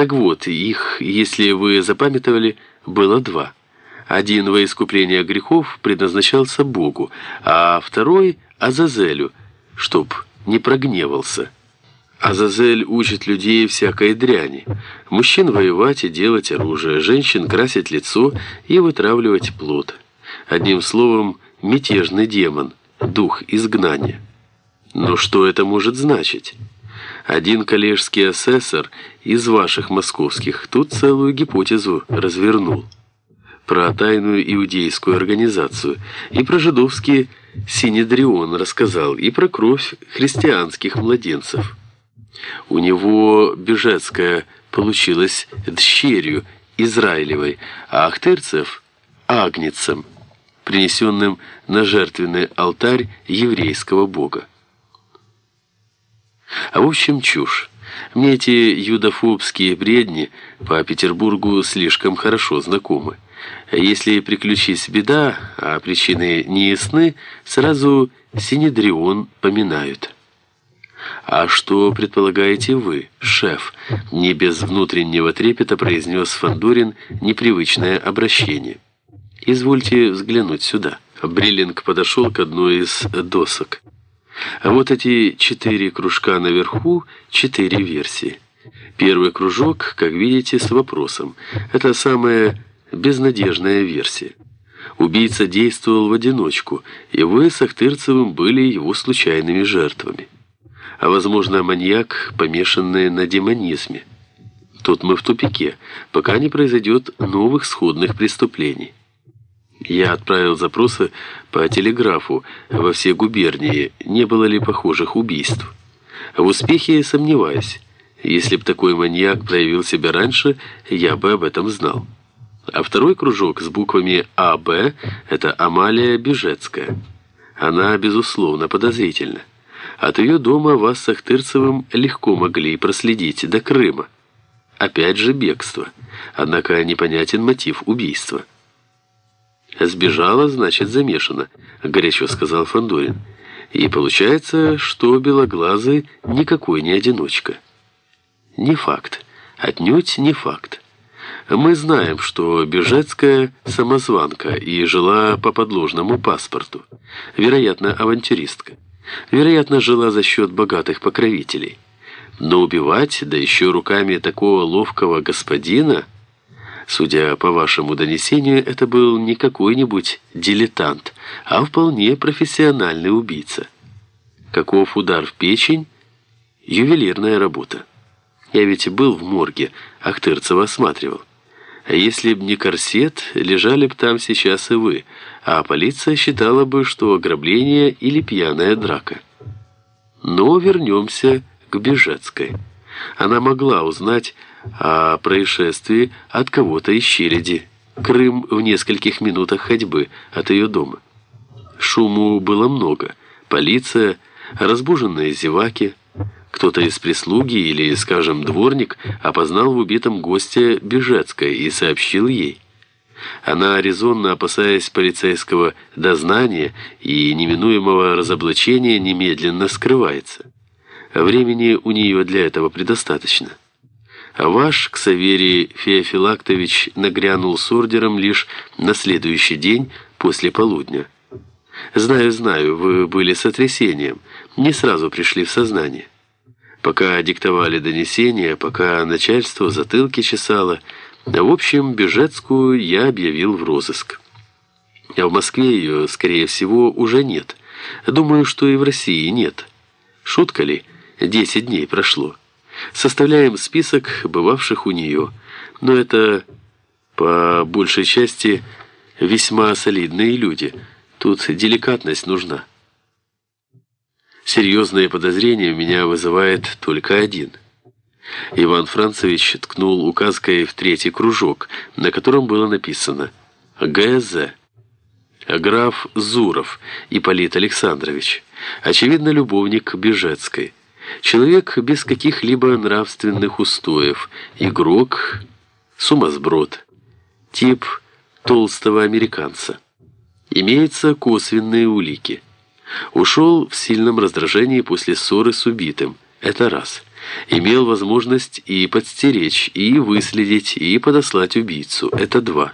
Так вот, их, если вы запамятовали, было два. Один во искупление грехов предназначался Богу, а второй – Азазелю, чтоб не прогневался. Азазель учит людей всякой дряни. Мужчин воевать и делать оружие, женщин красить лицо и вытравливать плод. Одним словом, мятежный демон, дух изгнания. Но что это может значить? Один коллежский асессор из ваших московских тут целую гипотезу развернул. Про тайную иудейскую организацию и про жидовский Синедрион рассказал, и про кровь христианских младенцев. У него Бежецкая получилась дщерью Израилевой, а Ахтырцев – агнецем, принесенным на жертвенный алтарь еврейского бога. А в общем чушь. Мне эти юдофобские бредни по Петербургу слишком хорошо знакомы. Если приключись беда, а причины не ясны, сразу Синедрион поминают. «А что предполагаете вы, шеф?» Не без внутреннего трепета произнес Фандорин непривычное обращение. «Извольте взглянуть сюда». Бриллинг подошел к одной из досок. А вот эти четыре кружка наверху, четыре версии. Первый кружок, как видите, с вопросом. Это самая безнадежная версия. Убийца действовал в одиночку, и вы с Ахтырцевым были его случайными жертвами а, возможно, маньяк, помешанный на демонизме. Тут мы в тупике, пока не произойдет новых сходных преступлений. Я отправил запросы по телеграфу во все губернии, не было ли похожих убийств. В успехе сомневаюсь. Если бы такой маньяк проявил себя раньше, я бы об этом знал. А второй кружок с буквами АБ – это Амалия Бежецкая. Она, безусловно, подозрительна. От ее дома вас с Ахтырцевым легко могли проследить до Крыма. Опять же бегство. Однако непонятен мотив убийства. «Сбежала, значит, замешана», — горячо сказал Фандорин. «И получается, что Белоглазый никакой не одиночка». «Не факт. Отнюдь не факт. Мы знаем, что Бежецкая самозванка и жила по подложному паспорту. Вероятно, авантюристка. Вероятно, жила за счет богатых покровителей. Но убивать, да еще руками такого ловкого господина, судя по вашему донесению, это был не какой-нибудь дилетант, а вполне профессиональный убийца. Каков удар в печень? Ювелирная работа. Я ведь был в морге, Ахтырцева осматривал. А если б не корсет, лежали б там сейчас и вы, а полиция считала бы, что ограбление или пьяная драка. Но вернемся к Бежецкой. Она могла узнать о происшествии от кого-то из Череди. Крым в нескольких минутах ходьбы от ее дома. Шуму было много. Полиция, разбуженные зеваки, кто-то из прислуги или, скажем, дворник опознал в убитом госте Бежецкой и сообщил ей. Она, резонно опасаясь полицейского дознания и неминуемого разоблачения, немедленно скрывается. Времени у нее для этого предостаточно. А ваш Ксаверий Феофилактович нагрянул с ордером лишь на следующий день после полудня. «Знаю, знаю, вы были сотрясением, не сразу пришли в сознание». Пока диктовали донесения, пока начальство затылки чесало, в общем, Бежецкую я объявил в розыск. А в Москве ее, скорее всего, уже нет. Думаю, что и в России нет. Шутка ли? Десять дней прошло. Составляем список бывавших у нее. Но это, по большей части, весьма солидные люди. Тут деликатность нужна. Серьезные подозрения у меня вызывает только один. Иван Францевич ткнул указкой в третий кружок, на котором было написано «ГЗ». Граф Зуров Ипполит Александрович, очевидно, любовник Бежецкой. Человек без каких-либо нравственных устоев, игрок, сумасброд, тип толстого американца. Имеются косвенные улики – Ушел в сильном раздражении после ссоры с убитым. Это раз. Имел возможность и подстеречь, и выследить, и подослать убийцу. Это два.